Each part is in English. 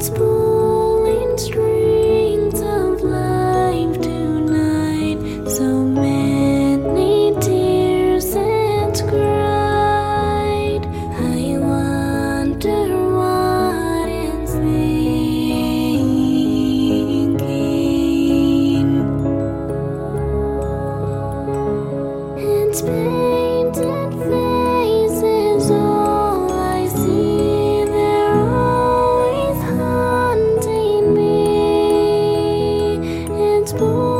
once more. explore.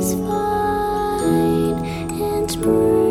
is fine and bright.